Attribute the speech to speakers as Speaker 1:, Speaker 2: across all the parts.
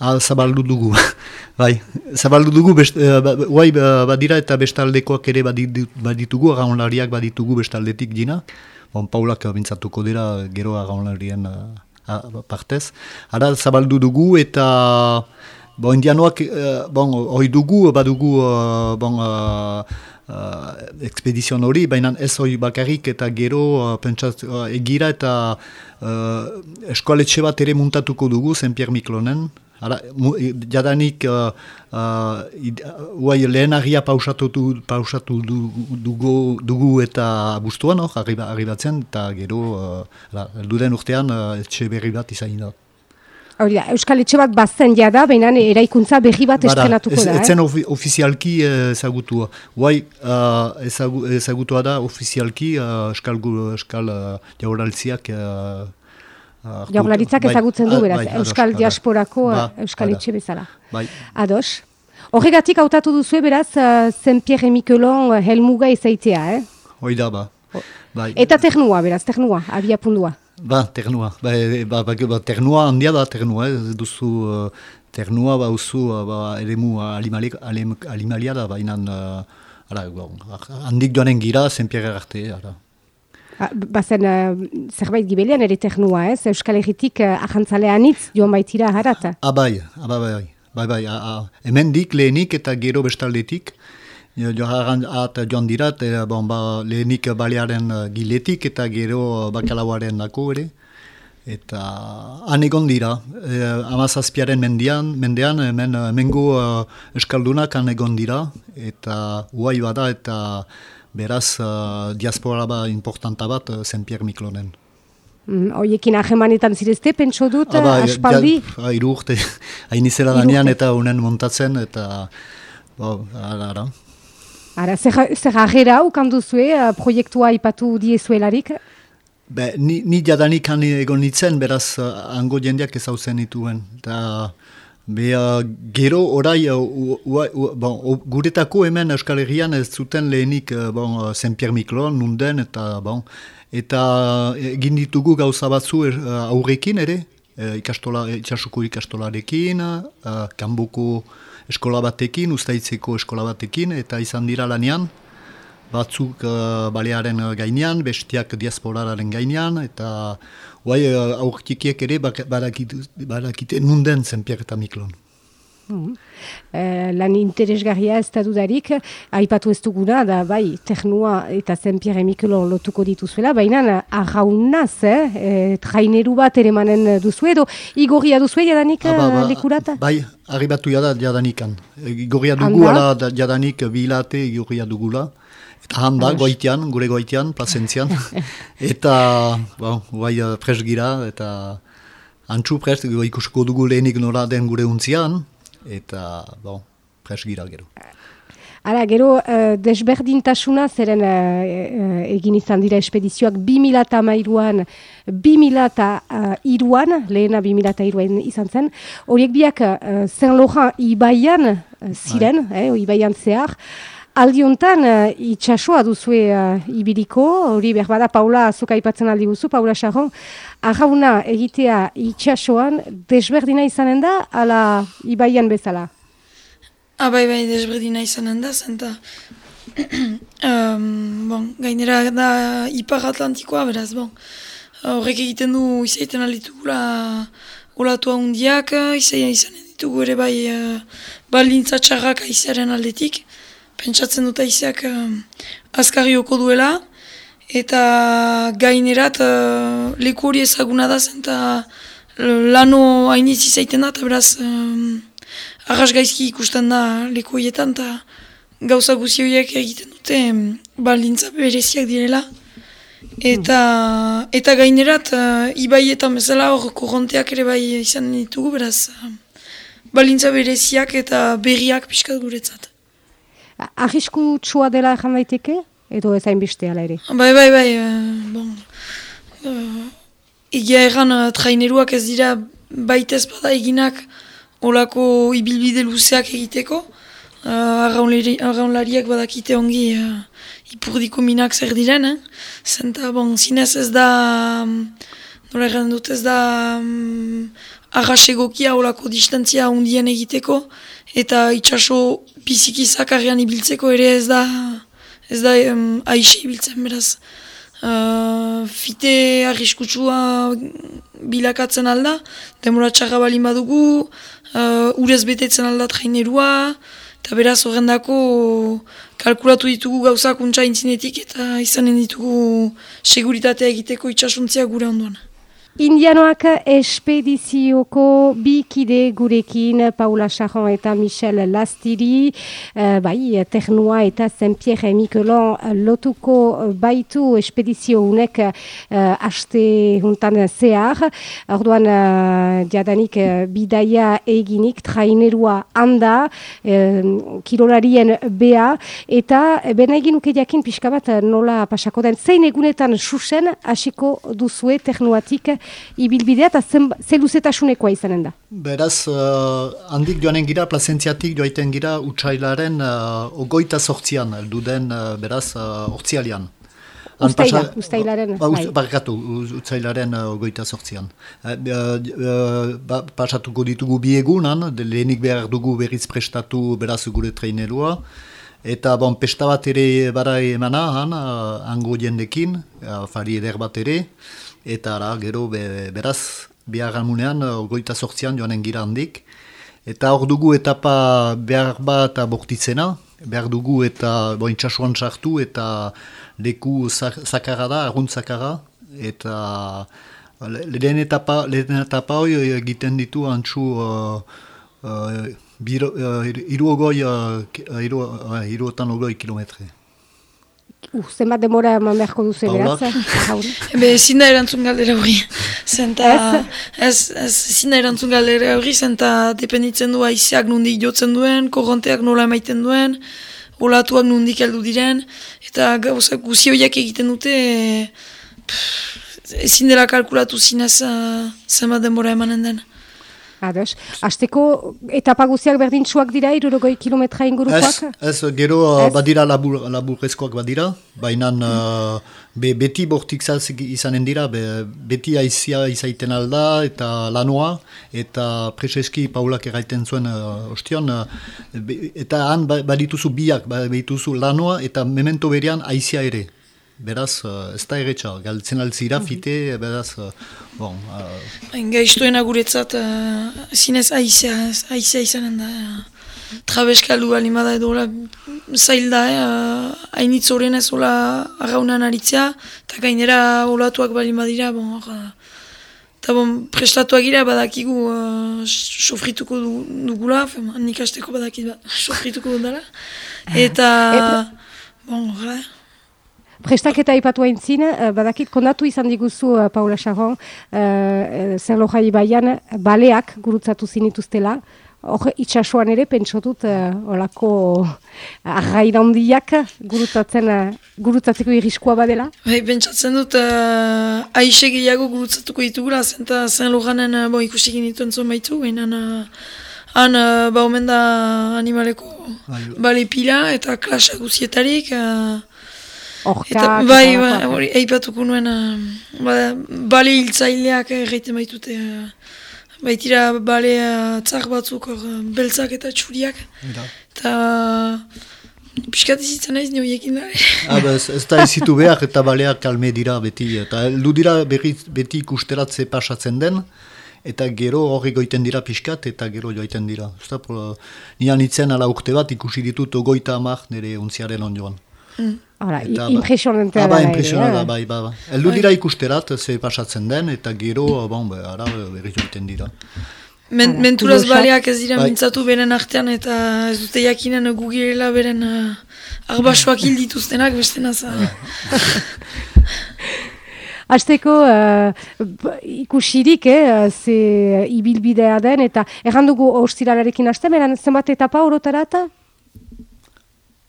Speaker 1: Ah, zabaldu dugu, bai, zabaldu dugu, best, uh, ba, badira eta bestaldekoak ere baditugu, agaunlariak baditugu bestaldetik dina, bon, Paulak bintzatuko dira gero agaunlarien uh, partez. Ara, zabaldu dugu eta, bon, indianoak, uh, bon, hoi dugu, badugu, uh, bon, uh, ekspedizion hori, baina ez hori bakarrik eta gero uh, pentsat, uh, egira eta uh, eskoaletxe bat ere muntatuko dugu, Zen-Pierre Miklonen, Hala, jadanik uh, uh, lehen agia pausatu, pausatu dugu, dugu eta bustuan, no? arribatzen, eta gero, uh, duden urtean, uh, etxe berri bat izan da.
Speaker 2: Hori da, Euskal Etxe bat bazen jada, baina eraikuntza berri bat estrenatuko da.
Speaker 1: Ez zen eh? ofizialki ezagutua. Guai, uh, ezagutua da ofizialki uh, Euskal, Euskal uh, jauraltziak uh,
Speaker 2: Jaurlaritzak bai, ezagutzen du, beraz, bai, Euskal Diasporako ba, Euskal Itxe bezala. Bai. Ados. Horregatik hautatu duzu, beraz, uh, Saint-Pierre Miquelon uh, helmuga izaitea, eh?
Speaker 1: Hoi da, ba.
Speaker 2: Bai. Eta ternua, beraz, ternua, abia pundua.
Speaker 1: Ba, ternua. Ba, ba, ba, ba, ternua handia da, ternua, eh? duzu uh, ternua, ba, uzu, ba, eremu alimalia da, baina uh, bon, handik joanen gira, Saint-Pierre arte, ara.
Speaker 2: Ah, bazen uh, zerbait gibelian ere ternua, ez? Euskal Herritik uh, ahantzalean itz joan baitira harat.
Speaker 1: Abai, ah, abai, bai, bai, bai, bai, hemen dik lehenik eta gero bestaldetik. Jo haran at joan dirat, bon, ba, lehenik balearen uh, giletik eta gero bakalauaren dako ere. Eta han egon dira, e, amazazpiaren mendian, mendean, hemen mengo uh, eskaldunak han egon dira. Eta uai bada eta beraz uh, diaspora ba importanta bat uh, Saint-Pierre Miklonen.
Speaker 2: Mm, Oiekin ahemanetan zirezte, pentso dut, Aba, aspaldi?
Speaker 1: Ja, iru urte, hain izela danean eta unen montatzen, eta, bo, ara, ara.
Speaker 2: Ara, zer agera ukanduzue, uh, proiektua ipatu diezuelarik?
Speaker 1: Be, ni, ni jadanik han egon nitzen, beraz, uh, ango jendeak ez hau zen ituen. Da, Be, uh, gero orai, uh, bon, guretako hemen Euskal Herrian ez zuten lehenik uh, bon, uh, Saint-Pierre Miklon, nunden, eta bon, eta egin ditugu gauza batzu uh, aurrekin ere, uh, ikastola, itxasuko ikastolarekin, uh, kanboko eskola batekin, ustaitzeko eskola batekin, eta izan dira lanean, batzuk uh, balearen gainean, bestiak diasporaren gainean, eta Guai, uh, aurkikiek ere badakite nunden zen Pierre eta Miklon.
Speaker 2: Mm. Eh, lan interesgarria ez da dudarik, aipatu ez duguna, da bai, ternua eta zen Pierre Mikelon lotuko dituzuela, baina arraunaz, eh? E, traineru bat ere manen duzu edo, igorria duzu jadanik ah, ba, ba, lekurata?
Speaker 1: Bai, arribatu jada jadanikan. Igorria dugu, ala jadanik bilate igorria dugula. Han da, goitian, gure goitian, plazentzian. eta, bon, guai, uh, pres gira, eta antxu pres, ikusko dugu lehenik nora den gure untzian, eta, bon, pres gira gero.
Speaker 2: Ara, gero, uh, desberdintasuna zeren uh, egin izan dira espedizioak 2008an, 2002an, lehena 2002an izan zen, horiek biak uh, Saint Laurent Ibaian uh, ziren, bai. eh, Ibaian zehar, Aldiontan, uh, itxasua duzue uh, ibiriko, hori berbada Paula azuka ipatzen aldi guzu, Paula Xarron, arrauna egitea itxasuan, desberdina izanen da, ala ibaian bezala?
Speaker 3: Ah, bai, desberdina izanen da, zenta. um, bon, gainera da Ipar Atlantikoa, beraz, bon. Horrek egiten du izaiten alitugula olatua hundiak, izanen ditugu ere bai uh, balintza txarrak aizaren aldetik pentsatzen dut aizeak azkarri duela, eta gainerat uh, leku hori ezaguna da zen, eta lano hainiz izaiten da, eta beraz um, arras gaizki ikusten da leku horietan, eta gauza guzioiek egiten dute baldintza bereziak direla. Eta, eta gainerat, uh, ibaietan bezala hor korronteak ere bai izan ditugu, beraz, uh, balintza bereziak eta berriak pixkat guretzat.
Speaker 2: Arrisku txua dela ezan daiteke, edo ezain beste ere?
Speaker 3: Bai, bai, bai, uh, bon. Uh, Egia erran uh, traineruak ez dira baitez bada eginak olako ibilbide luzeak egiteko. Uh, Arraunlariak badakite ongi uh, ipurdiko minak zer diren, eh? Zenta, bon, zinez ez da, um, nola erran dut ez da, um, arrasegokia olako distantzia hundien egiteko, eta itxaso biziki zakarrian ibiltzeko ere ez da, ez da um, aixe ibiltzen beraz. Uh, fite arriskutsua bilakatzen alda, demora txarra balin badugu, uh, urez betetzen alda trainerua, eta beraz horrendako kalkulatu ditugu gauzak untsa intzinetik eta izanen ditugu seguritatea egiteko itxasuntzia gure onduan.
Speaker 2: Indianoak espedizioko bikide gurekin Paula Charron eta Michel Lastiri, uh, bai, Ternua eta Saint-Pierre Miquelon lotuko baitu espedizio unek uh, aste juntan zehar. Orduan, uh, diadanik bidaia eginik, trainerua handa, uh, kirolarien bea, eta bena egin uke jakin pixka bat nola pasako den. Zein egunetan susen hasiko duzue Ternuatik ibilbidea eta ze luzetasunekoa izanen da?
Speaker 1: Beraz, uh, handik joanen gira, plazentziatik joaiten gira utxailaren uh, ogoita sortzian, duden uh, beraz, uh, ortsialian.
Speaker 2: Uztaila, ustailaren.
Speaker 1: Ba, bai. Barkatu, utzailaren uh, ogoita sortzian. Uh, uh, ba, pasatuko ditugu bi egunan, lehenik behar dugu berriz prestatu beraz gure trainerua. Eta bon, pesta bat ere bara emana, han, uh, ango jendekin, uh, fari eder bat ere eta ara, gero be, beraz, behar almunean, goita sortzian joanen gira handik. Eta hor dugu etapa behar bat abortitzena, behar dugu eta boin txasuan sartu eta leku zakara da, argunt zakara, eta lehen etapa, lehen etapa hori egiten ditu antxu uh, uh, biro, uh, iru ogoi, uh, iru, uh, iru ogoi kilometre.
Speaker 2: Uh, zenbat demora eman beharko duzu beraz?
Speaker 3: Ebe, ezin da erantzun galdera hori. Zenta, ez, ez, ezin da erantzun galdera hori, zenta dependitzen du aizeak nondik jotzen duen, korronteak nola emaiten duen, olatuak nondik heldu diren, eta gauzak guzi horiak egiten dute, ezin dela kalkulatu zinez zenbat denbora emanen den.
Speaker 2: Ados. Azteko etapa guztiak berdintsuak dira, irurogoi kilometra ingurukoak?
Speaker 1: Ez, ez gero ez? badira labur, laburrezkoak badira, baina uh, be, beti bortik izanen dira, be, beti aizia izaiten alda, eta lanoa, eta preseski paulak erraiten zuen uh, ostion, uh, eta han ba, badituzu biak, badituzu lanoa, eta memento berean aizia ere. Beraz, uh, ez da erretxa, galtzen altzira, mhm. fite, beraz, uh, bon... Uh...
Speaker 3: Gaiztoena guretzat, uh, zinez aizea, aizea izanen da. Uh, Trabeskalu alimada edo, la, zail da, uh, hainitz horren ez hola arraunan aritzea, eta gainera olatuak bali badira, bon, uh, eta bon, prestatuak gira badakigu uh, sofrituko dugula, nik hasteko badakit bat, sofrituko dudala, eta... bon, gara,
Speaker 2: Prestaketa ipatu hain zin, uh, badakit kondatu izan diguzu uh, Paula Charron, uh, zer loja ibaian, baleak gurutzatu zinituztela, hor itxasuan ere pentsotut uh, olako arrairandiak gurutzatzen, uh, gurutzatzeko irriskoa badela?
Speaker 3: Bai, pentsatzen dut, uh, aixe gehiago gurutzatuko ditugula, zenta zen lojanen uh, bo, ikusikin dituen zon baitu, behinan uh, Han, uh, ba, omen da animaleko bale pila eta klasa guzietarik. Uh,
Speaker 2: Orkak,
Speaker 3: bai, bai, hori, eipatuko nuen, uh, ba, bale hiltzaileak egiten baitute, uh, baitira bale uh, tzak batzuk, or, beltzak eta txuriak. Eta, piskat izitzen naiz nio ekin da.
Speaker 1: ah, ba, ez, ez da izitu behar eta baleak kalme dira beti, eta lu dira beti, beti ikusteratze pasatzen den, eta gero horri goiten dira piskat eta gero joiten dira. Zta, nian itzen ala urte bat ikusi ditut goita amak nire untziaren onjoan.
Speaker 2: Mm. Hala, impresionantea
Speaker 1: ah, da. Aba, impresionantea, bai, bai, bai. Eldu dira ikusterat, ze pasatzen den, eta gero, bon, be, ara, berri joiten dira.
Speaker 3: Men, menturaz baleak ez dira bai. mintzatu beren artean, eta ez dute jakinen gugirela beren uh, arbasoak hil dituztenak, beste naza.
Speaker 2: Azteko uh, ikusirik, eh, ze ibilbidea den, eta errandugu ostiralarekin haste, meran zenbat etapa orotarata?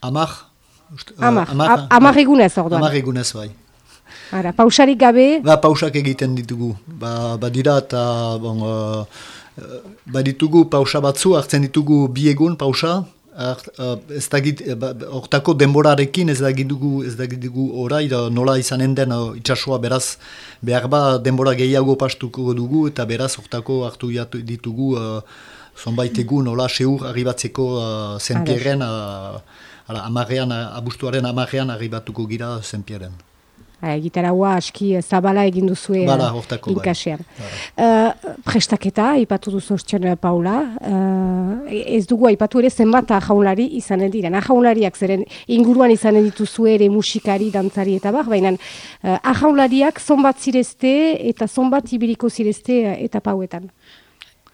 Speaker 1: Amak,
Speaker 2: Amar, uh, amar egunez orduan.
Speaker 1: Amar egunez, bai.
Speaker 2: Ara, pausarik gabe?
Speaker 1: Ba, pausak egiten ditugu. Ba, ba dira eta, bon, uh, ba ditugu pausa batzu, hartzen ditugu bi egun pausa, Uh, ez dakit, hortako denborarekin ez dakit dugu, ez dakit dugu orai, nola izanen den uh, itxasua beraz behar ba denbora gehiago pastuko dugu eta beraz hortako hartu ditugu uh, zonbait egun nola seur arribatzeko uh, zenpierren, uh, amarrean, abustuaren amarrean arribatuko gira zenpierren.
Speaker 2: Gitarra aski zabala egin duzue
Speaker 1: Bala, inkasean.
Speaker 2: Bai. Uh, prestaketa, ipatu duzu ostien Paula, uh, ez dugu aipatu ere zenbat ahaunlari izanen dira. Ahaunlariak zeren inguruan izanen dituzue ere musikari, dantzari eta bar, baina uh, ahaunlariak zonbat zirezte eta zonbat ibiliko zirezte eta pauetan.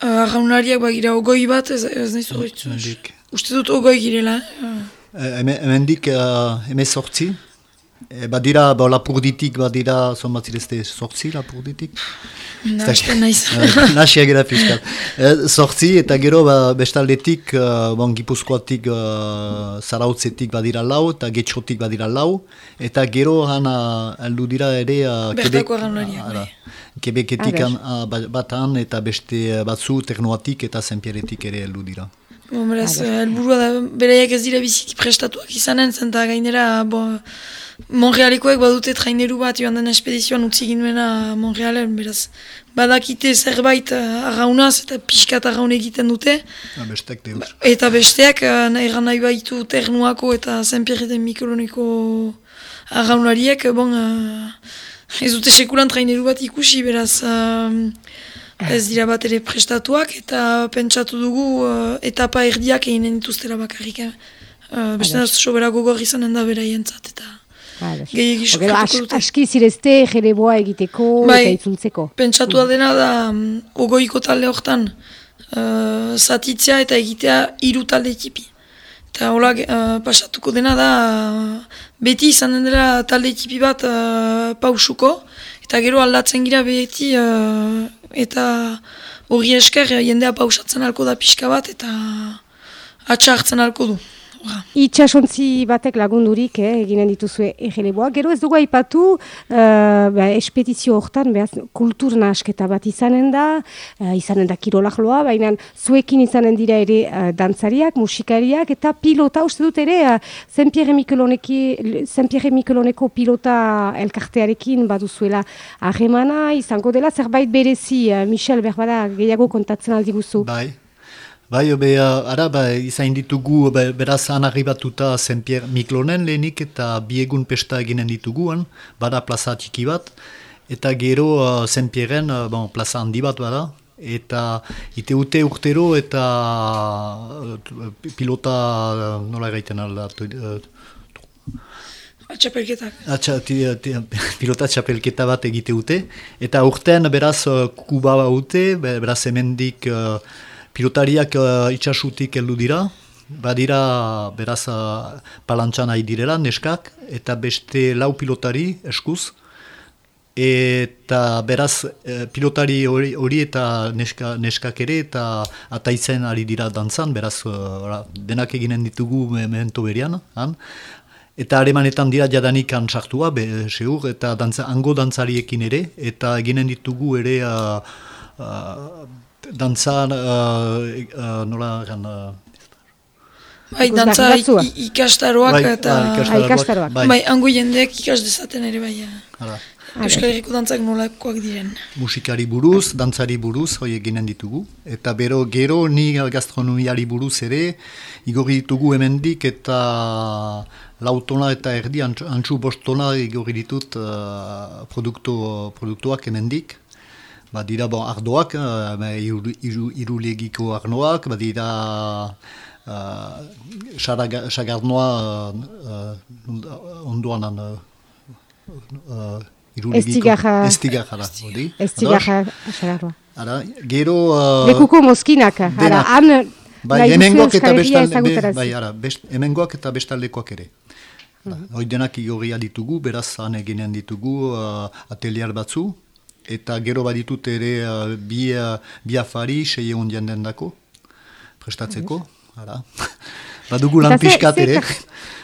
Speaker 3: Uh, ahaunlariak bagira ogoi bat, ez, ez nahi zurritzu. Uste dut ogoi girela. Uh.
Speaker 1: Hemen dik, uh, sortzi, E, badira, ba, lapurditik, badira, zon bat zirezte, sortzi lapurditik?
Speaker 3: Nasten naiz.
Speaker 1: Nasia gara fiskat. E, sortzi, eta gero, ba, bestaldetik, uh, bon, gipuzkoatik, uh, zarautzetik badira lau, eta getxotik badira lau, eta gero, hana, aldu dira ere, uh,
Speaker 3: Bertako bai.
Speaker 1: kebeketik uh, batan, eta beste batzu, ternoatik eta zenpieretik ere aldu dira.
Speaker 3: Bon, beraz, helburua da, bereiak ez dira biziki prestatuak izanen, zenta gainera, bon, Monrealikoek badute traineru bat joan den espedizioan utzi ginduena Monrealen, beraz. Badakite zerbait uh, arraunaz eta pixkat arraun egiten dute.
Speaker 1: Ah, bestek deus.
Speaker 3: Eta besteak, uh, nahi nahi baitu ternuako eta zenpierreten mikoloneko arraunariek, bon, ez dute sekulan traineru bat ikusi, beraz. Uh, ez dira bat ere prestatuak eta pentsatu dugu uh, etapa erdiak eginen dituztera bakarrik. Uh, beste sobera gogor izanen da bera jentzat eta...
Speaker 2: Gero aski zirezte jereboa egiteko bai, eta itzultzeko.
Speaker 3: Pentsatua mm. dena da um, ogoiko talde hortan uh, zatitzea eta egitea hiru talde ekipi. Eta hola uh, pasatuko dena da beti izan dela talde ekipi bat uh, pausuko eta gero aldatzen gira beti uh, eta hori esker jendea pausatzen alko da pixka bat eta atxartzen alko du.
Speaker 2: Itxasontzi batek lagundurik eh, eginen dituzue egeleboa. Gero ez dugu aipatu uh, espedizio hortan behaz, kultur nahasketa bat izanen da, uh, izanen da kirolakloa, baina zuekin izanen dira ere uh, dantzariak, musikariak eta pilota, uste dut ere, uh, Zenpierre Mikeloneko pilota elkartearekin baduzuela ahemana, izango dela zerbait berezi, uh, Michel Berbada gehiago kontatzen aldi guzu.
Speaker 1: Bai. Bai, obe, ara, ba, izain ditugu, be, beraz, anarribatuta Zenpier Miklonen lehenik eta biegun pesta eginen dituguan, bada plaza txiki bat, eta gero uh, Zenpierren uh, bon, plaza handi bat bada, eta ite ute urtero eta uh, pilota, nola gaiten alda, uh,
Speaker 3: Atxapelketak.
Speaker 1: Atxa, pilota txapelketa bat egite ute. Eta urtean beraz kuba ute, beraz hemendik uh, pilotariak uh, itxasutik heldu dira, badira beraz uh, palantxan nahi direla, neskak, eta beste lau pilotari eskuz, eta beraz uh, pilotari hori eta neska, neskak ere eta ataitzen ari dira dantzan, beraz uh, denak eginen ditugu memento berian, han? Eta aremanetan dira jadanik sartua, be, seur, eta dantza, ango dantzariekin ere, eta eginen ditugu ere uh, dantzan, uh, uh, nola gan... Uh,
Speaker 3: bai, dantza ikastaroak
Speaker 1: bai,
Speaker 3: eta...
Speaker 1: Bai, ikastaroak.
Speaker 3: Bai, bai ango jendeak ikas dezaten ere bai. Euskal Herriko dantzak nolakoak diren.
Speaker 1: Musikari buruz, dantzari buruz, hoi eginen ditugu. Eta bero, gero, ni gastronomiari buruz ere, igorri ditugu hemendik eta lautona eta erdi, antxu bostona igorri ditut uh, produktu, produktuak hemendik badira bon, ardoak, uh, irulegiko arnoak, badira uh, xagarnoa uh, onduan uh, uh,
Speaker 2: Estigarra.
Speaker 1: Estigarra.
Speaker 2: Estigarra, xagarnoa.
Speaker 1: Ara, gero... Uh,
Speaker 2: Lekuko moskinak, ara, han...
Speaker 1: Bai, hemengoak eta, bestal, bai, ara, best, hemengoak eta bestaldekoak ere. Mm -hmm. Hoi denak igorria ditugu, beraz han eginen ditugu uh, atelier batzu, eta gero baditut ere uh, bi, uh, bi afari sei egun jenden dako, prestatzeko, ara. Badugu lan pixkat ere.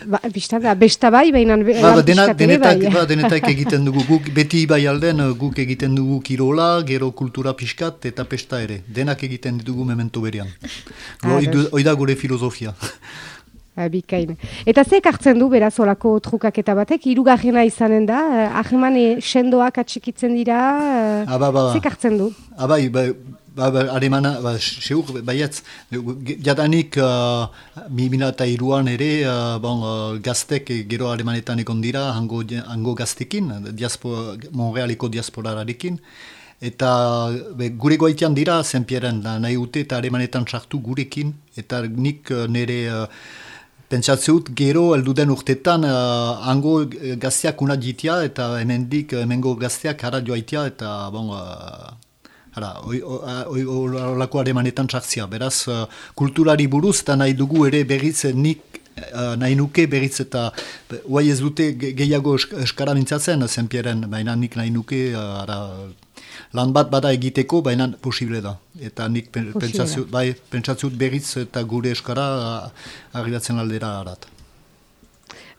Speaker 2: Ba, besta bai, baina ba,
Speaker 1: ba, denak, denetak, bai. Ba, denetak egiten dugu, guk beti bai alden, guk egiten dugu kirola, gero kultura pixkat eta pesta ere. Denak egiten dugu memento berian. Hoi
Speaker 2: Ados.
Speaker 1: du- hoi da gure filosofia.
Speaker 2: Ah, Bikain. Eta ze hartzen du beraz olako trukaketa batek, hirugarrena izanen da, eh, ahemane sendoak atxikitzen dira, eh,
Speaker 1: Ah, ba, ba, ba.
Speaker 2: ze hartzen du?
Speaker 1: Ah, bai, ba, ba, ba, alemana, ba, seur, baietz, jadanik uh, mi mila eta iruan ere, uh, bon, uh, gaztek eh, gero alemanetan egon dira, hango, hango gaztekin, diaspora, Montrealiko diasporararekin, eta be, gure goitian dira, zenpieren, nahi ute eta alemanetan sartu gurekin, eta nik nire uh, Pentsatzeut gero elduden urtetan uh, hango eh, gazteak una jitia eta hemendik eh, hemengo gazteak hara joaitia eta bon, uh, hara, oi- o- a- oi- olako aremanetan txartzia. Beraz, uh, kulturari buruz eta nahi dugu ere berriz eh, nik uh, nahi nuke berriz eta be- ez dute ge- gehiago esk- eskara mintzatzen zenpieren, baina nik nahi nuke uh, hara, lan bat bada egiteko, baina posible da. Eta nik pen-
Speaker 2: Posible da.
Speaker 1: pentsatzeut, bai, pentsatzeut berriz eta gure eskara arribatzen aldera harat.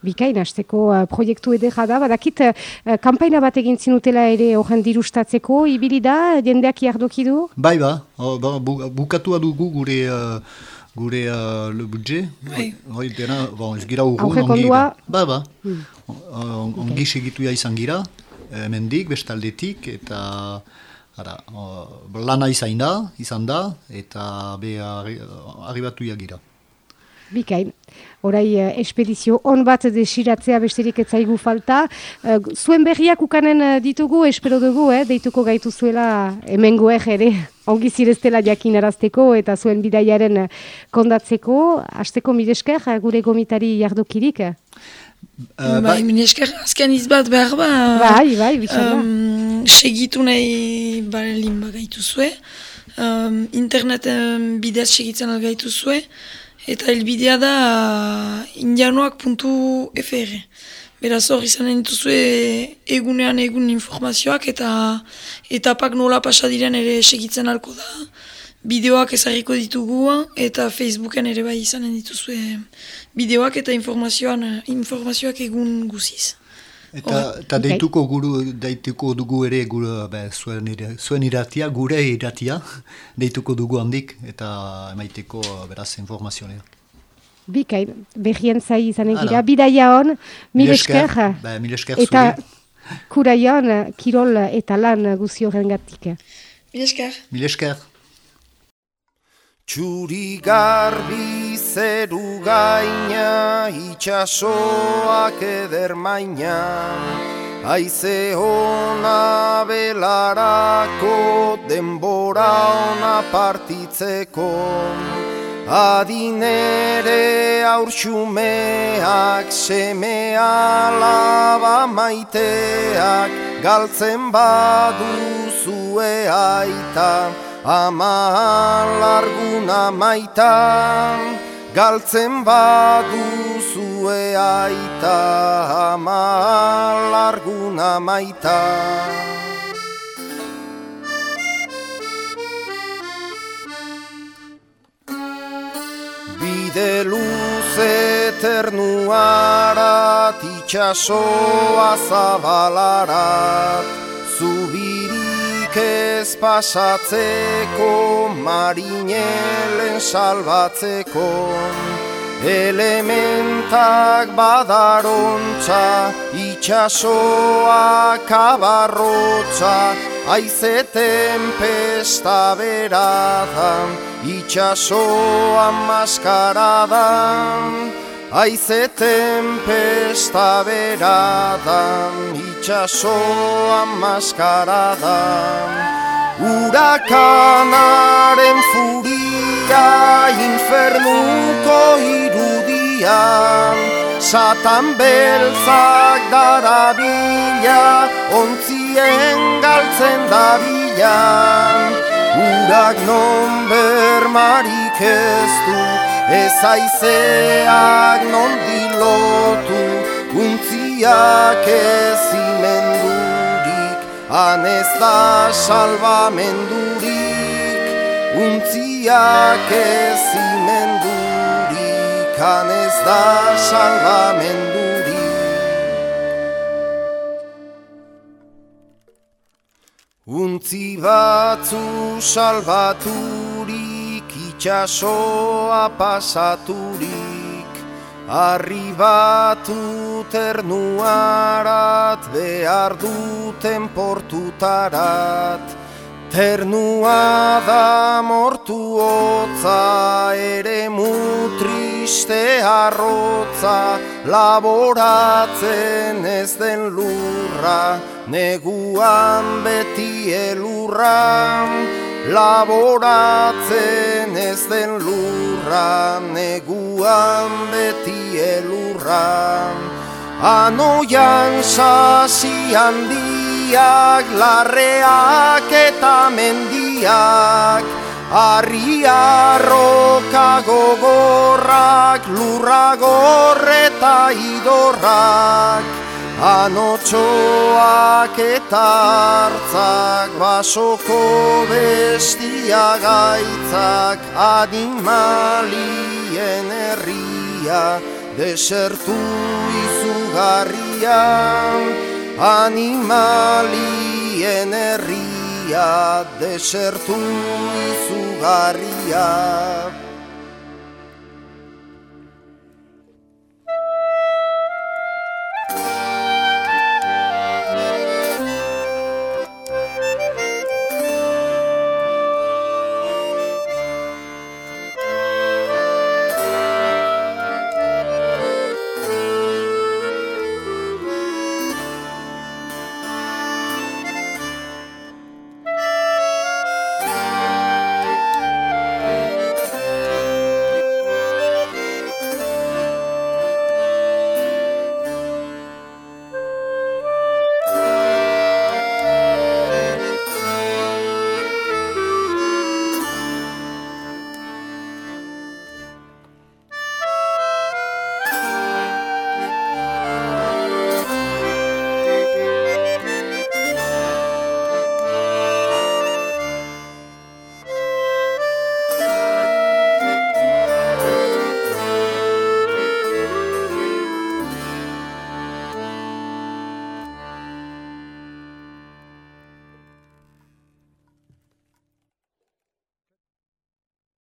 Speaker 2: Bikain, hasteko uh, proiektu edera da, badakit, uh, kampaina bat egin zinutela ere horren dirustatzeko, ibili da, jendeak jardoki du?
Speaker 1: Bai ba, o, ba bu, bukatu dugu gure uh, gure uh, le budget.
Speaker 3: Bai.
Speaker 1: Hoi dena, bon, ez gira urrun
Speaker 2: Aurrekondua-
Speaker 1: Ba ba, on, ongi segituia izan gira, hemendik bestaldetik, eta ara, o, lana izan da, izan da, eta be arri- arribatuia gira.
Speaker 2: Bikain, orai uh, espedizio on bat desiratzea besterik ez zaigu falta. Uh, zuen berriak ukanen uh, ditugu, espero dugu, eh, deituko gaitu zuela hemengoek ere ongi zireztela jakinarazteko eta zuen bidaiaren uh, kondatzeko. Hasteko miresker uh, gure gomitari jardokirik.
Speaker 1: Uh,
Speaker 3: bai, minesker, azken izbat behar ba...
Speaker 2: Bai, bai, bizarra.
Speaker 3: um, segitu nahi balin bagaitu zue. Um, interneten bidez segitzen algaitu zue. Eta helbidea da indianoak.fr. Beraz hor izanen dituzue egunean egun informazioak eta etapak nola pasa diren ere segitzen alko da. Bideoak ezarriko ditugu eta Facebooken ere bai izanen dituzue bideoak eta informazioan informazioak egun guziz.
Speaker 1: Eta, eta
Speaker 2: ok.
Speaker 1: deituko, guru, deituko dugu ere gure, be, zuen, ira- zuen iratia, gure iratia, deituko dugu handik, eta emaiteko beraz informazionea.
Speaker 2: Bikain, berrien zai izanen gira, bidaia hon, mil esker,
Speaker 1: Ba, mil esker
Speaker 2: eta
Speaker 1: zuri.
Speaker 2: kuraion, kirol eta lan guzi horren gatik.
Speaker 3: Mil esker.
Speaker 1: Mil esker.
Speaker 4: Txuri garbi zeru gaina, itxasoak eder maina, Aize ona belarako, denbora ona partitzeko, Adinere aurxumeak, seme alaba maiteak, galtzen baduzue aita, ama larguna maita, galtzen baduzue aita, ama larguna maita. Bide luze ternuarat, itxasoa zabalarat, zubirik ez pasatzeko, marinelen salbatzeko. Elementak badarontza, itxasoa kabarrotza, aize tempesta beradan, itxasoa maskaradan. Aize tempesta beradan, itxasoa maskaradan. Urakanaren furia, infernuko irudian, Satan beltzak darabila, ontzien galtzen dabilan. Urak non bermarik ez du, ez aizeak non dilotu, untziak ez imendurik, han ez da salvamendurik, untziak ez imendurik, han ez da salvamendurik. Untzi batzu salbaturik itxasoa pasaturik Arribatu ternuarat behar duten portutarat Ternua da mortu hotza, ere mutriste arrotza, laboratzen ez den lurra, neguan beti elurra. Laboratzen ez den lurra, neguan beti elurra. Anoian sasi handi mendiak, larreak eta mendiak, arria roka gogorrak, lurra gorreta idorrak, anotxoak eta hartzak, basoko bestia gaitzak, animalien herria, desertu izugarrian, animalien herria desertu izugarria.